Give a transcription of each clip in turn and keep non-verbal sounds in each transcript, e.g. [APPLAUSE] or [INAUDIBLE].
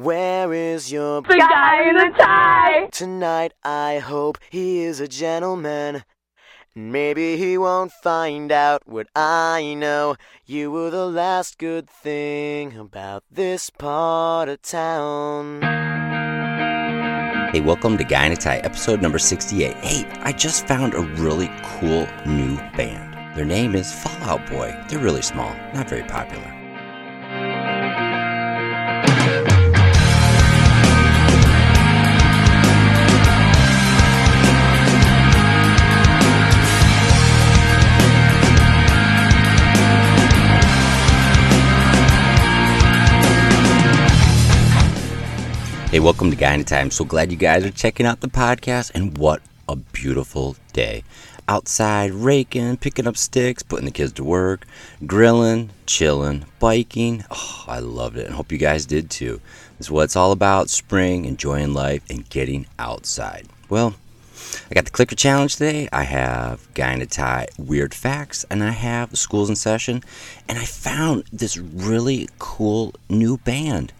Where is your The guy in the tie! tonight? I hope he is a gentleman. Maybe he won't find out what I know. You were the last good thing about this part of town. Hey, welcome to Guy in a Tie, episode number 68. Hey, I just found a really cool new band. Their name is Fall Out Boy. They're really small, not very popular. Hey, welcome to Guy in. I'm so glad you guys are checking out the podcast, and what a beautiful day. Outside, raking, picking up sticks, putting the kids to work, grilling, chilling, biking. Oh, I loved it, and hope you guys did too. This is what it's all about spring, enjoying life, and getting outside. Well, I got the clicker challenge today. I have Guy in a Tie weird facts, and I have schools in session, and I found this really cool new band.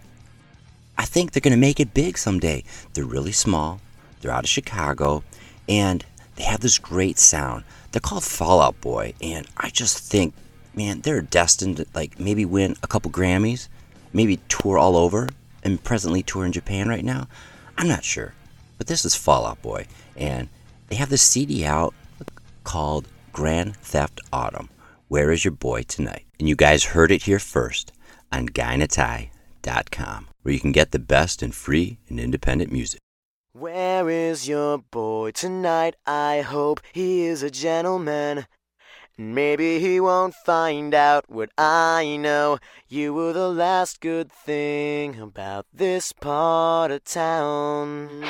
Think they're going to make it big someday. They're really small. They're out of Chicago, and they have this great sound. They're called Fall Out Boy, and I just think, man, they're destined to like maybe win a couple Grammys, maybe tour all over, and presently tour in Japan right now. I'm not sure, but this is Fall Out Boy, and they have this CD out called Grand Theft Autumn. Where is your boy tonight? And you guys heard it here first on guyinatie.com, where you can get the best in free and independent music. Where is your boy tonight? I hope he is a gentleman. Maybe he won't find out what I know. You were the last good thing about this part of town.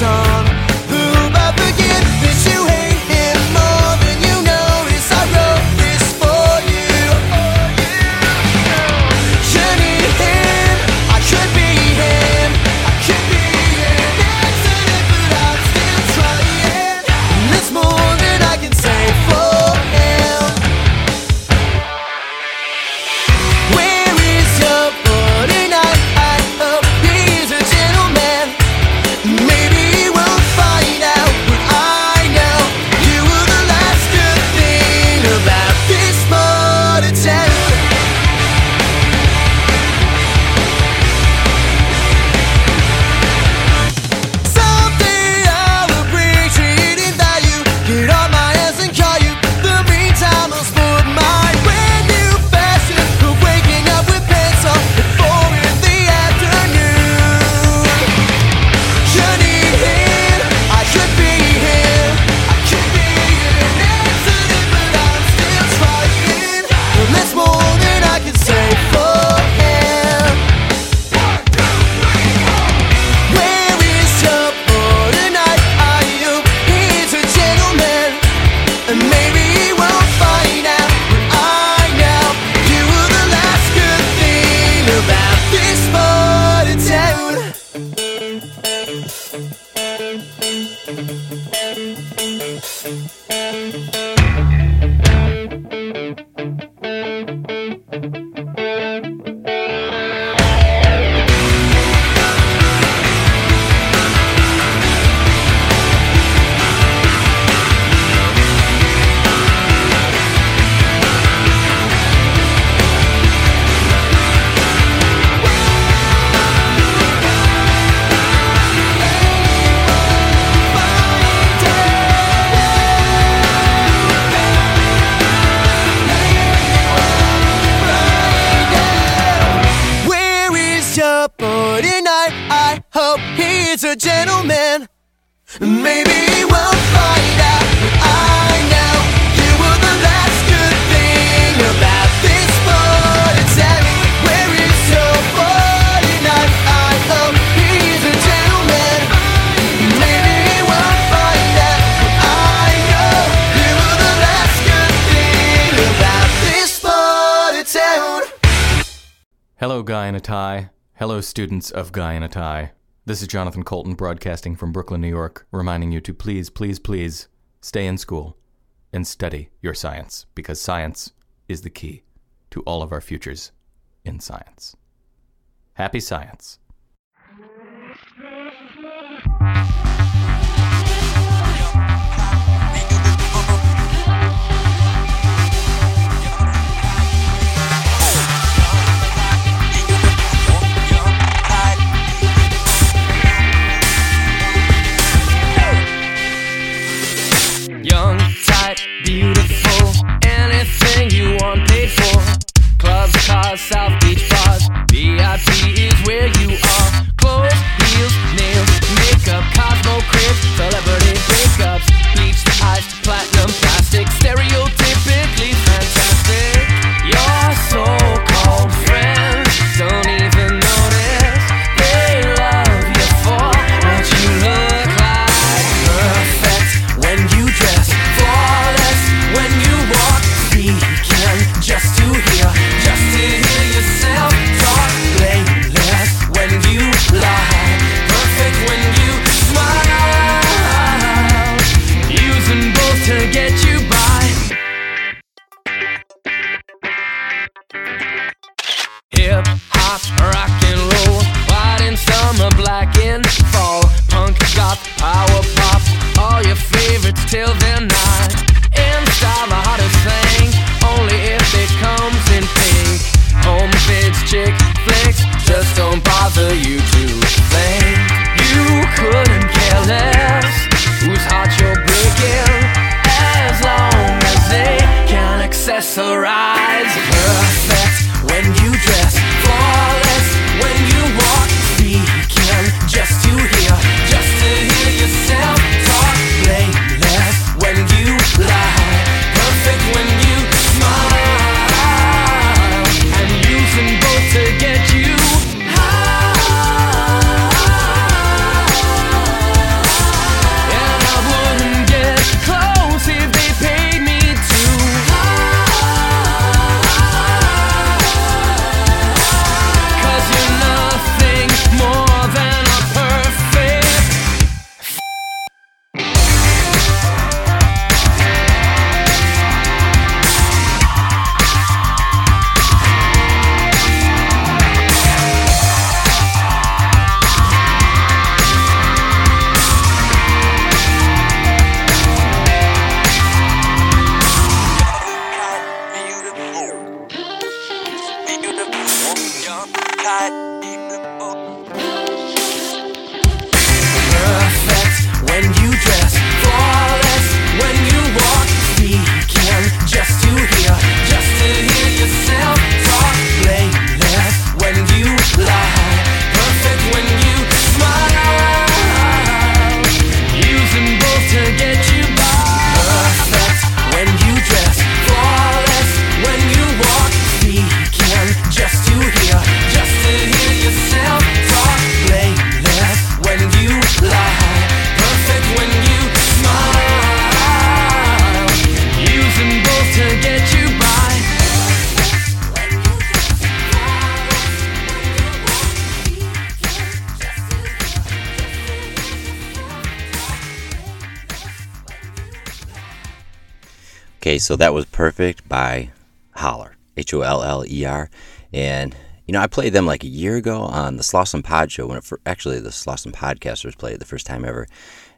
Chances students of Guy in a Tie. This is Jonathan Coulton broadcasting from Brooklyn, New York, reminding you to please, please, please stay in school and study your science because science is the key to all of our futures in science. Happy science. South Beach bars, VIP is where you Okay, so that was Perfect by Holler, H O L L E R. And, you know, I played them like a year ago on the Slauson Pod show when it fir- actually the Slauson Podcasters played it the first time ever.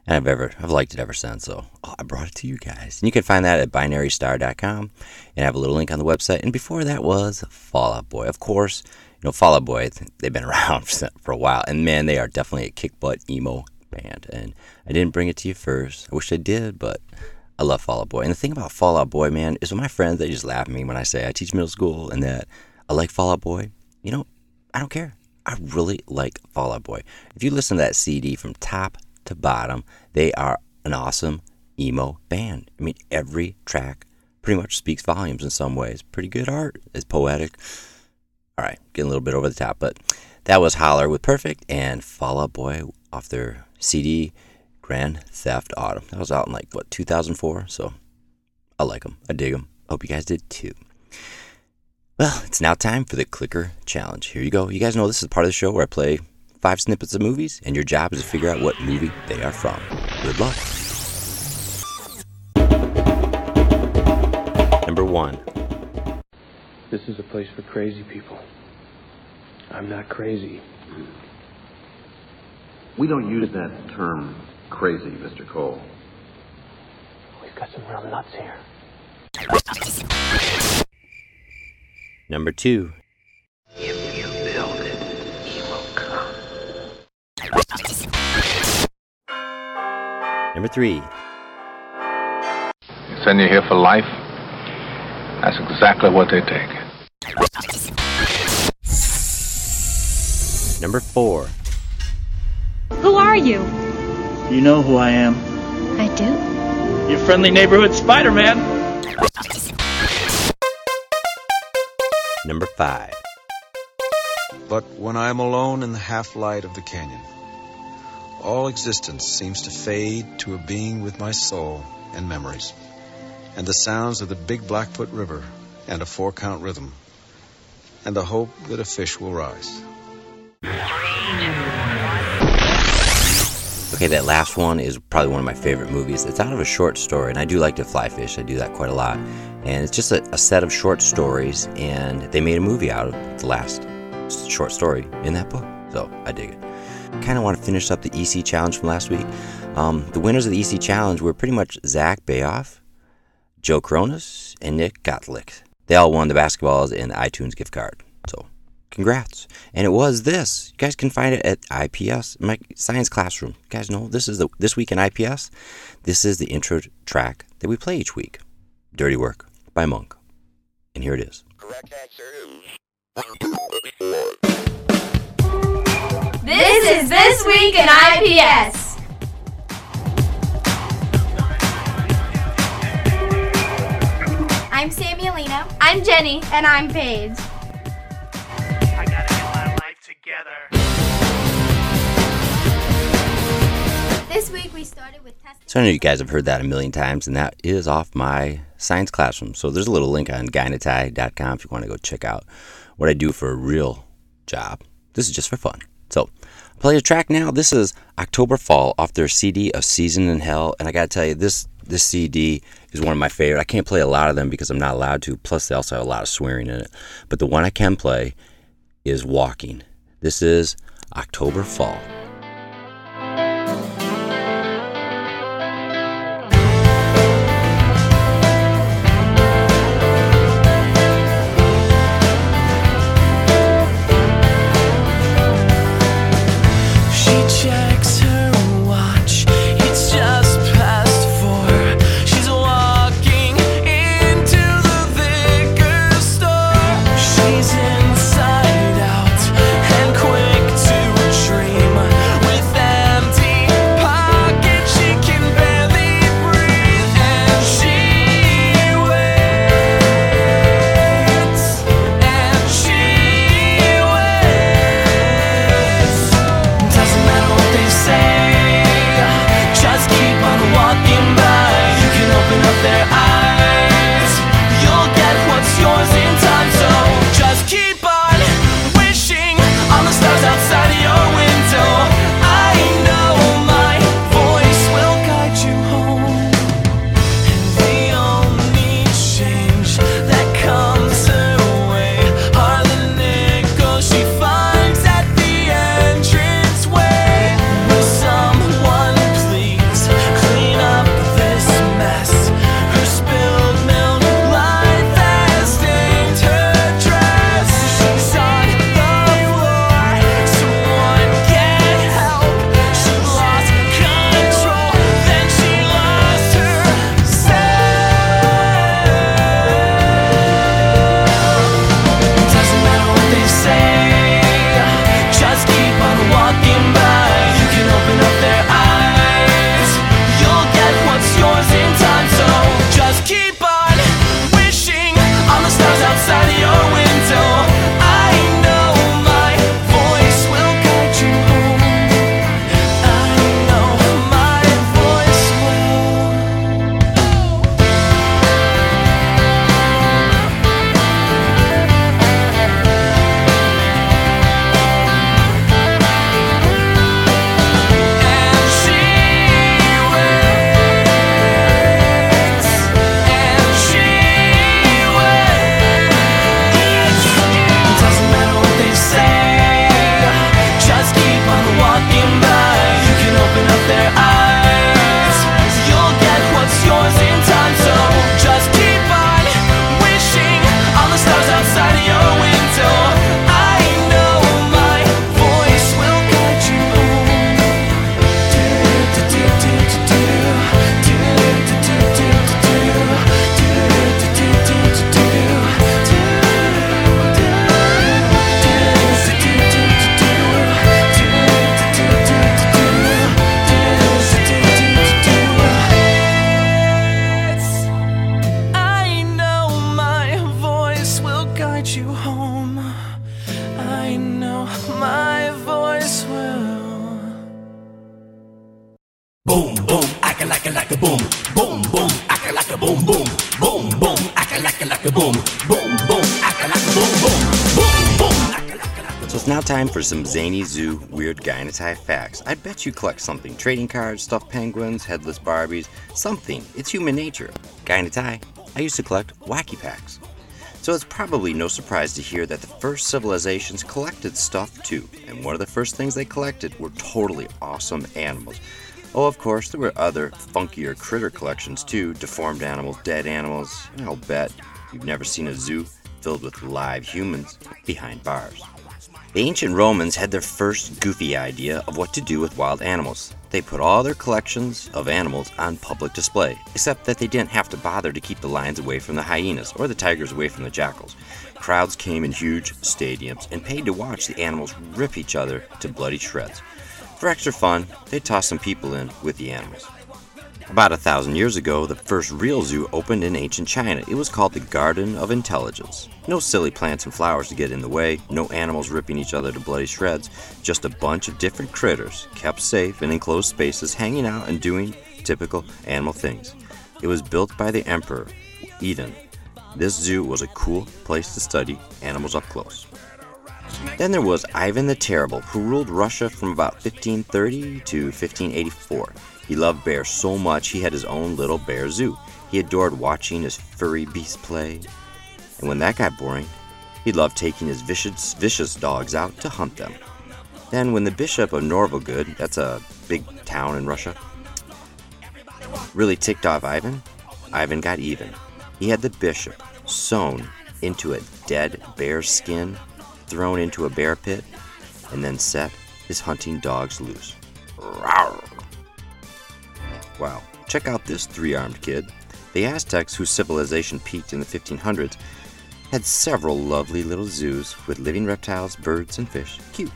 And I've ever, I've liked it ever since. So oh, I brought it to you guys. And you can find that at binarystar.com and I have a little link on the website. And before that was Fall Out Boy. Of course, you know, Fall Out Boy, they've been [LAUGHS] around for for a while. And man, they are definitely a kick butt emo band. And I didn't bring it to you first. I wish I did, but I love Fall Out Boy. And the thing about Fall Out Boy, man, is my friends, they just laugh at me when I say I teach middle school and that I like Fall Out Boy. You know, I don't care. I really like Fall Out Boy. If you listen to that CD from top to bottom, they are an awesome emo band. I mean, every track pretty much speaks volumes in some ways. Pretty good art. It's poetic. All right, getting a little bit over the top, but that was Holler with Perfect and Fall Out Boy off their CD Grand Theft Auto. That was out in like what 2004. So I like them. I dig them. Hope you guys did too. Well, it's now time for the clicker challenge. Here you go. You guys know this is part of the show where I play five snippets of movies, and your job is to figure out what movie they are from. Good luck. Number one. This is a place for crazy people. I'm not crazy. We don't use that term crazy, Mr. Cole. We've got some real nuts here. Number two. Number three. Send you here for life? That's exactly what they take. Number four. Who are you? You know who I am. I do. Your friendly neighborhood Spider Man. Number five. But when I am alone in the half light of the canyon, all existence seems to fade to a being with my soul and memories, and the sounds of the big Blackfoot River, and a four count rhythm, and the hope that a fish will rise. Okay, that last one is probably one of my favorite movies. It's out of a short story, and I do like to fly fish. I do that quite a lot. And it's just a, a set of short stories, and they made a movie out of the last short story in that book. So I dig it. Kind of want to finish up the EC challenge from last week. Um, the winners of the EC challenge were pretty much Zach Bayoff, Joe Cronus, and Nick Gottlick. They all won the basketballs and the iTunes gift card. So congrats. And it was this. You guys can find it at IPS, my science classroom. You guys know this is the this week in IPS. This is the intro track that we play each week. Dirty Work by Monk. And here it is. This is This Week in IPS. I'm Samuelina. I'm Jenny. And I'm Paige. I gotta get my life together. This week we started with testing. So I know you guys have heard that a million times, and that is off my science classroom. So there's a little link on guyinatie.com if you want to go check out what I do for a real job. This is just for fun. So I'll play a track now. This is October Fall off their CD A Season in Hell. And I gotta tell you, this this CD is one of my favorite. I can't play a lot of them because I'm not allowed to. Plus they also have a lot of swearing in it. But the one I can play is Walking. This is October Fall. Zany zoo weird in facts. I bet you collect something. Trading cards, stuffed penguins, headless Barbies, something. It's human nature. In. I used to collect wacky packs. So it's probably no surprise to hear that the first civilizations collected stuff too. And one of the first things they collected were totally awesome animals. Oh, of course, there were other funkier critter collections too deformed animals, dead animals. and I'll bet you've never seen a zoo filled with live humans behind bars. The ancient Romans had their first goofy idea of what to do with wild animals. They put all their collections of animals on public display, except that they didn't have to bother to keep the lions away from the hyenas or the tigers away from the jackals. Crowds came in huge stadiums and paid to watch the animals rip each other to bloody shreds. For extra fun, they tossed some people in with the animals. About a thousand years ago, the first real zoo opened in ancient China. It was called the Garden of Intelligence. No silly plants and flowers to get in the way, no animals ripping each other to bloody shreds, just a bunch of different critters, kept safe in enclosed spaces, hanging out and doing typical animal things. It was built by the Emperor, Eden. This zoo was a cool place to study animals up close. Then there was Ivan the Terrible, who ruled Russia from about 1530 to 1584. He loved bears so much he had his own little bear zoo. He adored watching his furry beasts play. And when that got boring, he loved taking his vicious, vicious dogs out to hunt them. Then, when the Bishop of Novgorod, that's a big town in Russia, really ticked off Ivan, Ivan got even. He had the bishop sewn into a dead bear's skin, thrown into a bear pit, and then set his hunting dogs loose. Rawr. Wow, check out this three armed kid. The Aztecs, whose civilization peaked in the 1500s, had several lovely little zoos with living reptiles, birds, and fish. Cute.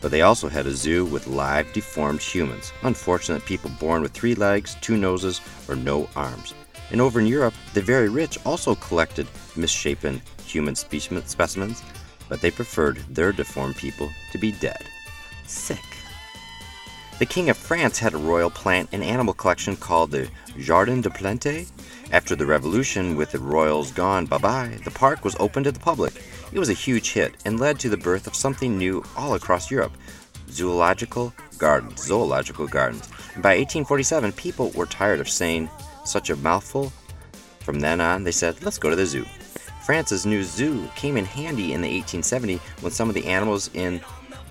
But they also had a zoo with live deformed humans, unfortunate people born with three legs, two noses, or no arms. And over in Europe, the very rich also collected misshapen human specimen- specimens, but they preferred their deformed people to be dead. Sick. The King of France had a royal plant and animal collection called the Jardin des Plantes. After the revolution, with the royals gone bye bye, the park was open to the public. It was a huge hit and led to the birth of something new all across Europe zoological gardens. Zoological gardens. And by 1847, people were tired of saying such a mouthful. From then on, they said, let's go to the zoo. France's new zoo came in handy in the 1870 when some of the animals in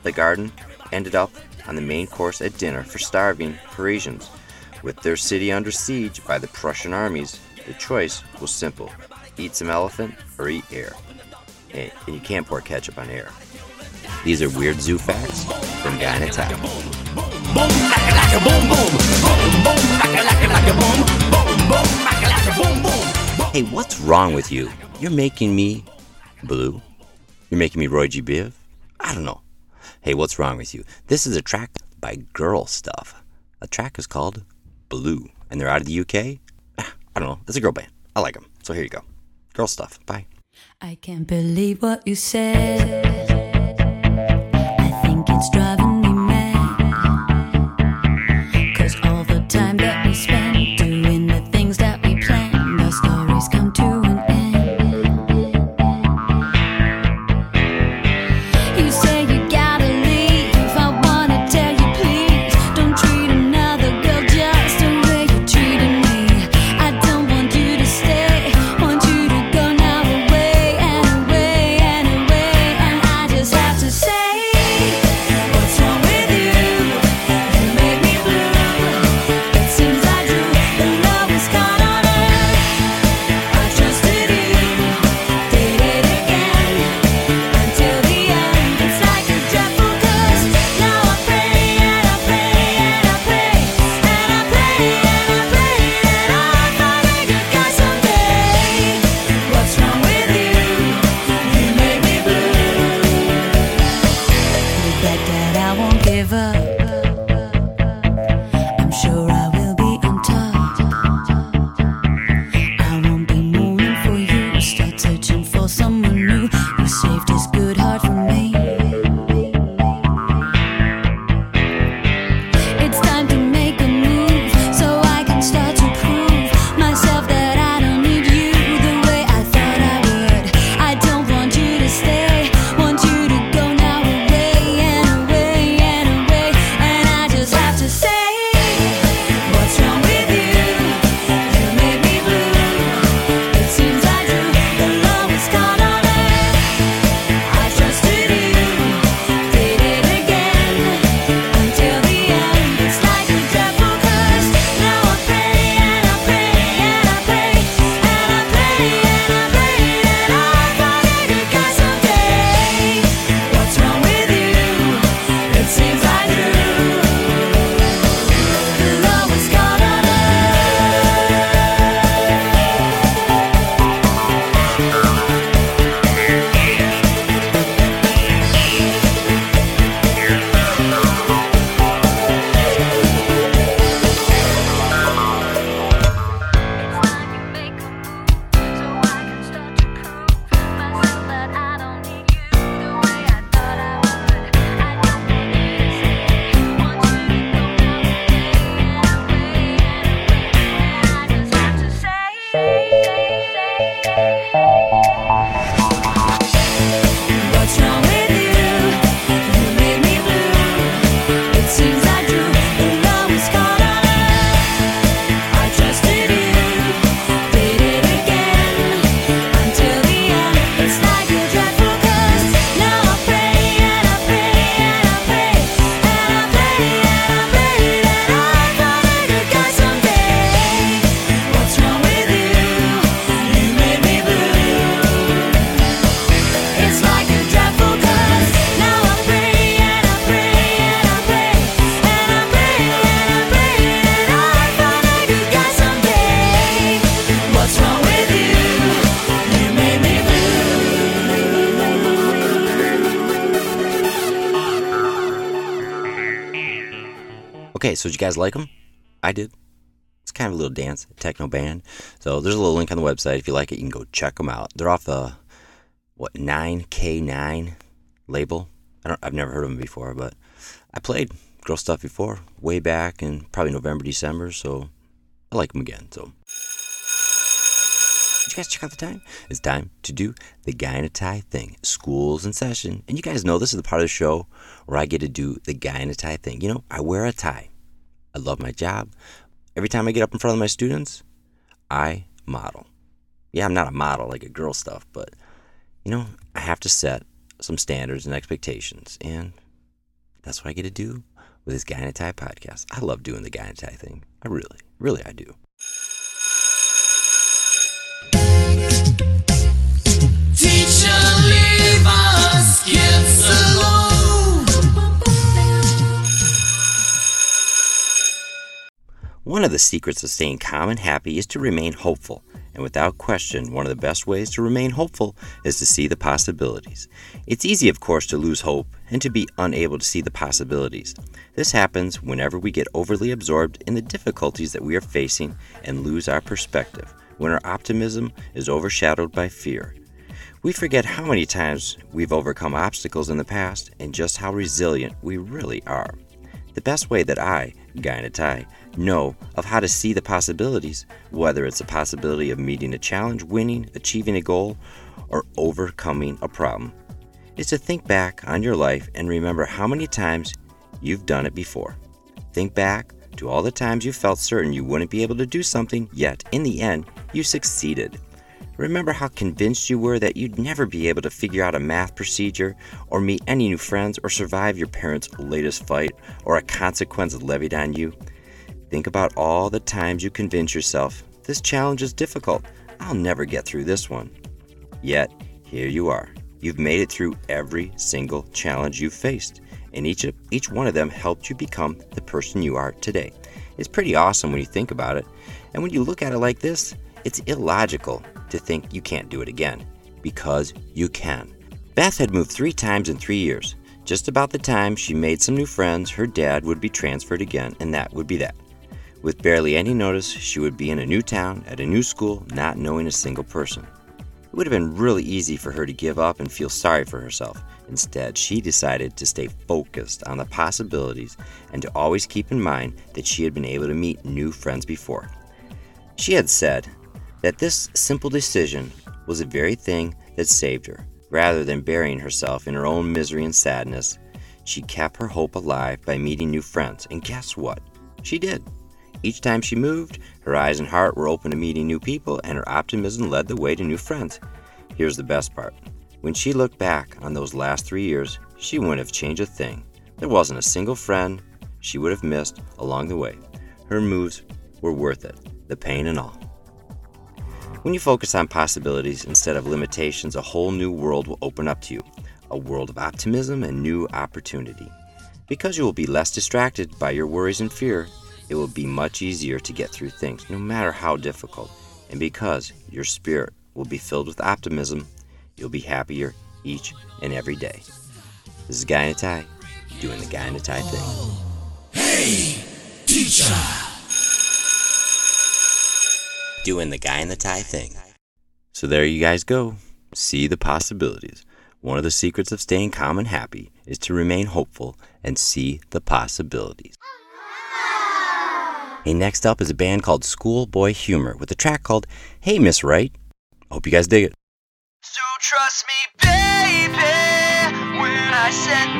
the garden ended up on the main course at dinner for starving Parisians. With their city under siege by the Prussian armies, the choice was simple eat some elephant or eat air. And you can't pour ketchup on air. These are weird zoo facts from Guy in a Tie. Hey, what's wrong with you? You're making me blue. You're making me Roy G. Biv. I don't know. Hey, what's wrong with you? This is a track by Girl Stuff. The track is called Blue, and they're out of the UK. I don't know. It's a girl band. I like them. So here you go. Girl Stuff. Bye. I can't believe what you said. I think it's driving So did you guys like them? I did. It's kind of a little dance techno band. So there's a little link on the website. If you like it, you can go check them out. They're off the what 9K9 label. I don't. I've never heard of them before, but I played girl stuff before, way back in probably November, December. So I like them again. So. Did you guys check out the time? It's time to do the guy in a tie thing. School's in session. And you guys know this is the part of the show where I get to do the guy in a tie thing. You know, I wear a tie. I love my job. Every time I get up in front of my students, I model. Yeah, I'm not a model like a girl stuff, but you know, I have to set some standards and expectations. And that's what I get to do with this Guy in a Tie podcast. I love doing the Guy in a Tie thing. I really, really, I do. Teacher, leave us kids alone. One of the secrets of staying calm and happy is to remain hopeful. And without question, one of the best ways to remain hopeful is to see the possibilities. It's easy, of course, to lose hope and to be unable to see the possibilities. This happens whenever we get overly absorbed in the difficulties that we are facing and lose our perspective, when our optimism is overshadowed by fear. We forget how many times we've overcome obstacles in the past and just how resilient we really are. The best way that I, Guy Tie, know of how to see the possibilities, whether it's a possibility of meeting a challenge, winning, achieving a goal, or overcoming a problem, is to think back on your life and remember how many times you've done it before. Think back to all the times you felt certain you wouldn't be able to do something, yet in the end, you succeeded. Remember how convinced you were that you'd never be able to figure out a math procedure, or meet any new friends, or survive your parents' latest fight, or a consequence levied on you? Think about all the times you convince yourself, this challenge is difficult, I'll never get through this one. Yet, here you are. You've made it through every single challenge you've faced, and each, of, each one of them helped you become the person you are today. It's pretty awesome when you think about it, and when you look at it like this, it's illogical to think you can't do it again, because you can. Beth had moved three times in three years. Just about the time she made some new friends, her dad would be transferred again, and that would be that. With barely any notice, she would be in a new town, at a new school, not knowing a single person. It would have been really easy for her to give up and feel sorry for herself. Instead, she decided to stay focused on the possibilities and to always keep in mind that she had been able to meet new friends before. She had said that this simple decision was the very thing that saved her. Rather than burying herself in her own misery and sadness, she kept her hope alive by meeting new friends. And guess what? She did. Each time she moved, her eyes and heart were open to meeting new people, and her optimism led the way to new friends. Here's the best part when she looked back on those last three years, she wouldn't have changed a thing. There wasn't a single friend she would have missed along the way. Her moves were worth it, the pain and all. When you focus on possibilities instead of limitations, a whole new world will open up to you a world of optimism and new opportunity. Because you will be less distracted by your worries and fear, it will be much easier to get through things, no matter how difficult. And because your spirit will be filled with optimism, you'll be happier each and every day. This is Guy in a Tie, doing the Guy in a Tie thing. Hey, teacher. Doing the Guy in the Tie thing. So there you guys go. See the possibilities. One of the secrets of staying calm and happy is to remain hopeful and see the possibilities. Hey, next up is a band called Schoolboy Humor with a track called Hey Miss Wright. Hope you guys dig it. So trust me, baby, when I said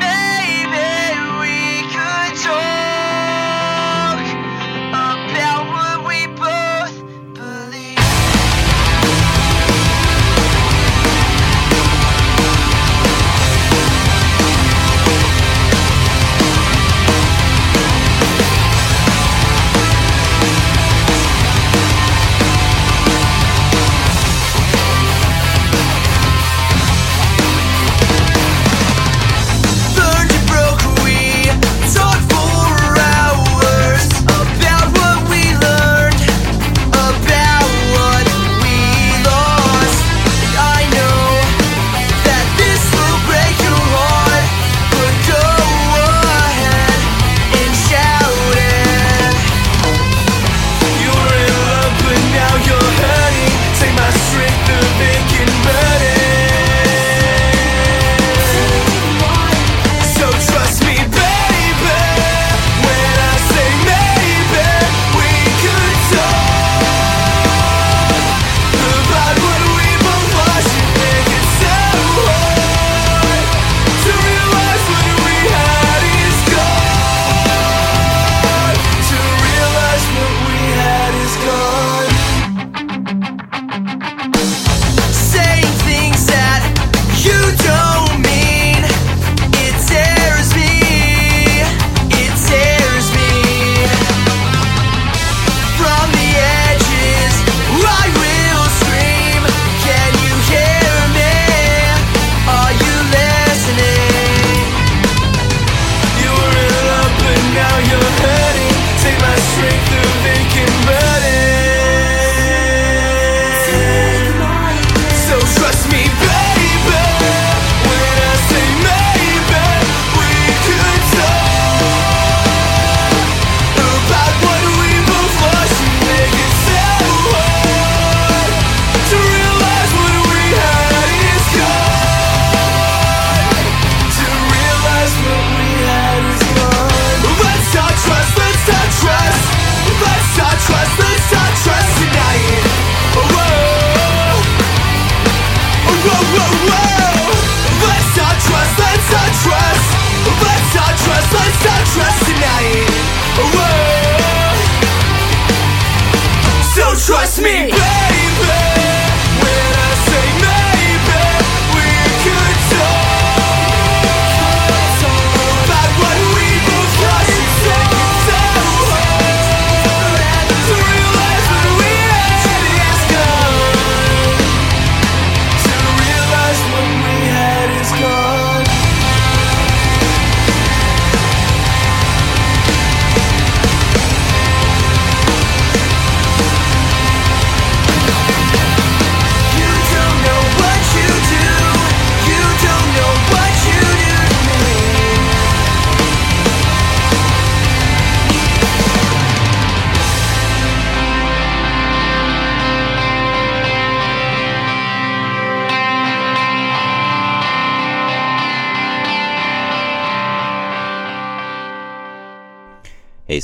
me,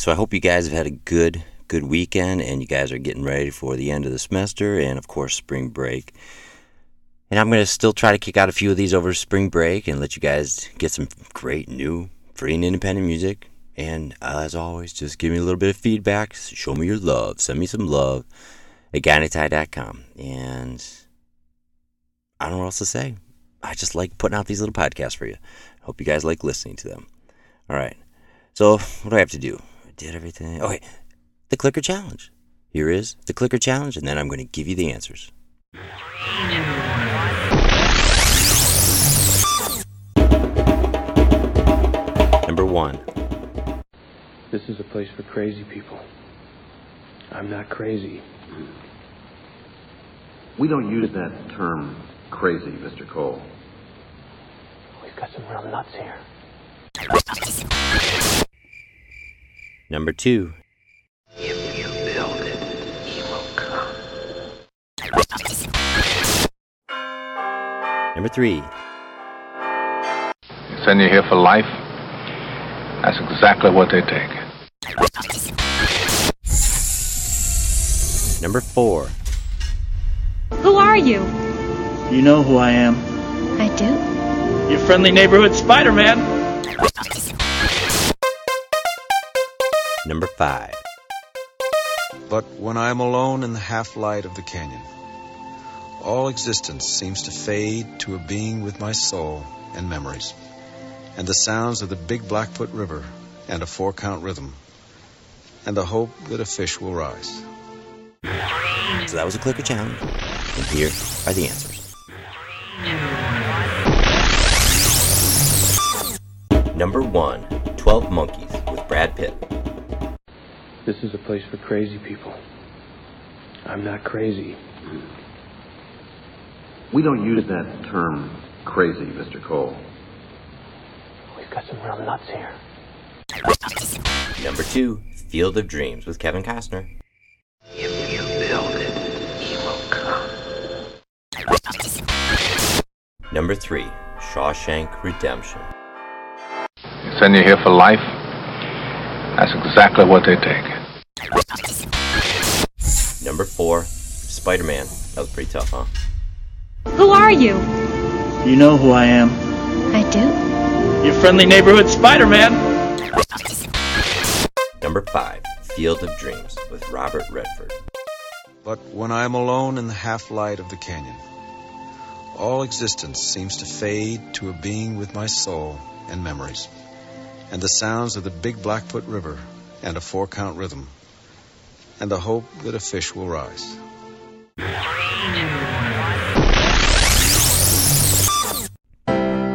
so I hope you guys have had a good, good weekend and you guys are getting ready for the end of the semester and, of course, spring break. And I'm going to still try to kick out a few of these over spring break and let you guys get some great new, free and independent music. And as always, just give me a little bit of feedback. Show me your love. Send me some love at guyinatie.com. And I don't know what else to say. I just like putting out these little podcasts for you. Hope you guys like listening to them. All right. So, what do I have to do? I did everything. Okay, the clicker challenge. Here is the clicker challenge, and then I'm going to give you the answers. Number one. This is a place for crazy people. I'm not crazy. We don't use that term crazy, Mr. Cole. We've got some real nuts here. Number two. If you build it, he will come. Number three. They send you here for life. That's exactly what they take. Number four. Who are you? You know who I am. I do. Your friendly neighborhood Spider-Man. Number five. But when I am alone in the half light of the canyon, all existence seems to fade to a being with my soul and memories, and the sounds of the big Blackfoot River and a four count rhythm, and the hope that a fish will rise. So that was a clicker challenge. And here are the answers. Number one. 12 Monkeys with Brad Pitt. This is a place for crazy people. I'm not crazy. We don't use that term crazy, Mr. Cole. We've got some real nuts here. Number two. Field of Dreams with Kevin Costner. If you build it, he will come. Number three. Shawshank Redemption. They send you here for life. That's exactly what they take. Number four. Spider Man. That was pretty tough, huh? Who are you? You know who I am. I do. Your friendly neighborhood Spider-Man. Number five. Field of Dreams with Robert Redford. But when I am alone in the half light of the canyon, all existence seems to fade to a being with my soul and memories, and the sounds of the big Blackfoot River and a four count rhythm, and the hope that a fish will rise.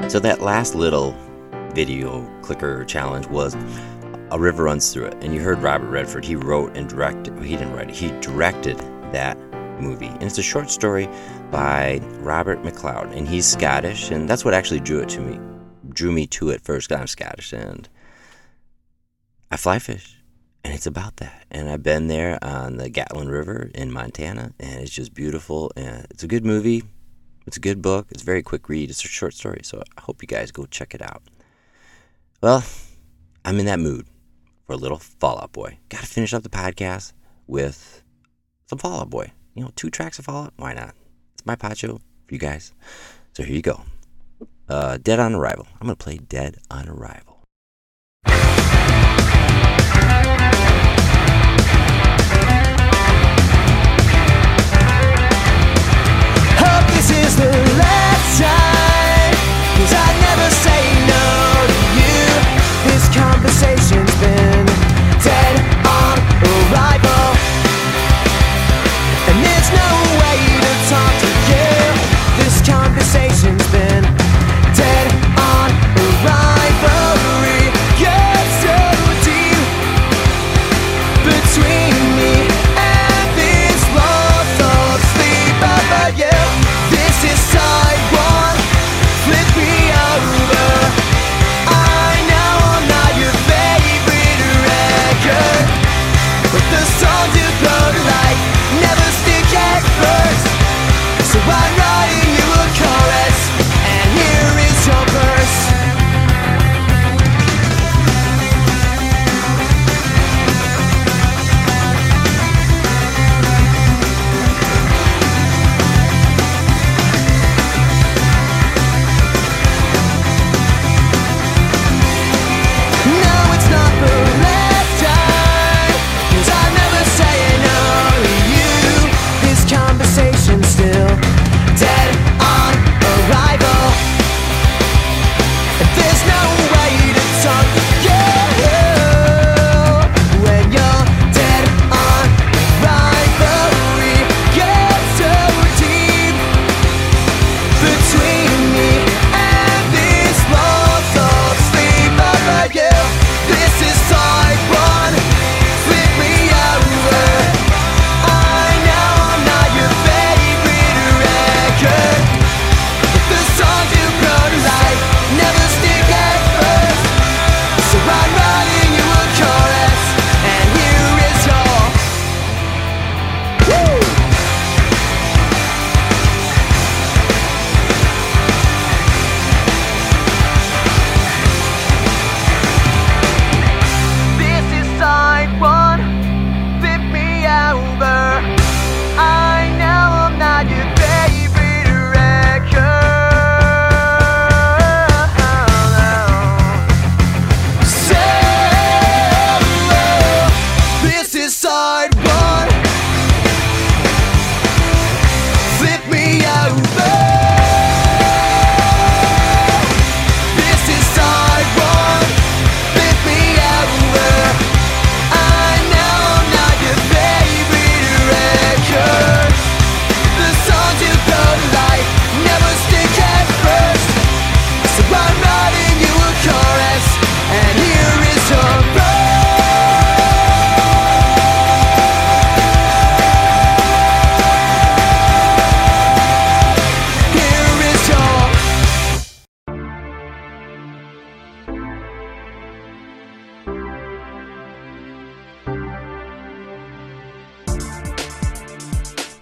So that last little video clicker challenge was A River Runs Through It. And you heard Robert Redford. He wrote and directed, he didn't write it, he directed that movie. And it's a short story by Robert McLeod. And he's Scottish, and that's what actually drew it to me. Drew me to it first, I'm Scottish, and I fly fish. And it's about that. And I've been there on the Gallatin River in Montana, and it's just beautiful. And it's a good movie. It's a good book. It's a very quick read. It's a short story, so I hope you guys go check it out. Well, I'm in that mood for a little Fall Out Boy. Got to finish up the podcast with some Fall Out Boy. You know, two tracks of Fall Out. Why not? It's my poncho for you guys. So here you go. Uh, Dead on Arrival. I'm gonna play Dead on Arrival.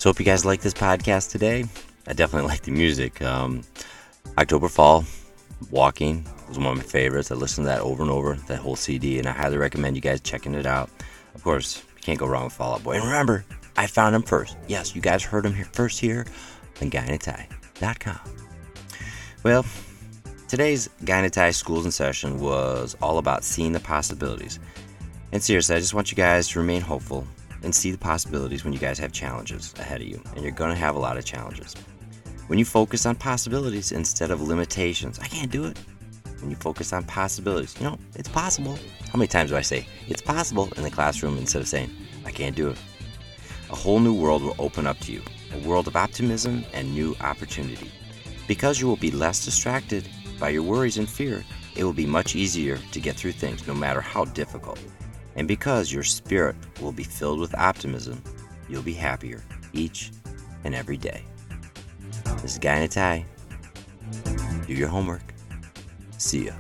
So hope you guys like this podcast today. I definitely [LAUGHS] like the music. Um, October Fall, Walking was one of my favorites. I listened to that over and over, that whole CD, and I highly recommend you guys checking it out. Of course, you can't go wrong with Fall Out Boy. And remember, I found him first. Yes, you guys heard him here first here on GuyInATie.com. Well, today's Tie Schools in Session was all about seeing the possibilities. And seriously, I just want you guys to remain hopeful and see the possibilities when you guys have challenges ahead of you. And you're going to have a lot of challenges. When you focus on possibilities instead of limitations, I can't do it. When you focus on possibilities, you know, it's possible. How many times do I say, it's possible in the classroom instead of saying, I can't do it? A whole new world will open up to you, a world of optimism and new opportunity. Because you will be less distracted by your worries and fear, it will be much easier to get through things no matter how difficult. And because your spirit will be filled with optimism, you'll be happier each and every day. This is Guy in a Tie. Do your homework. See ya.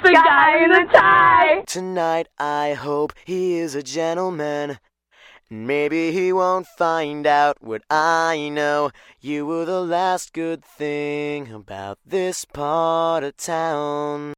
Is your The guy in the tie. Tonight I hope he is a gentleman. Maybe he won't find out what I know. You were the last good thing about this part of town.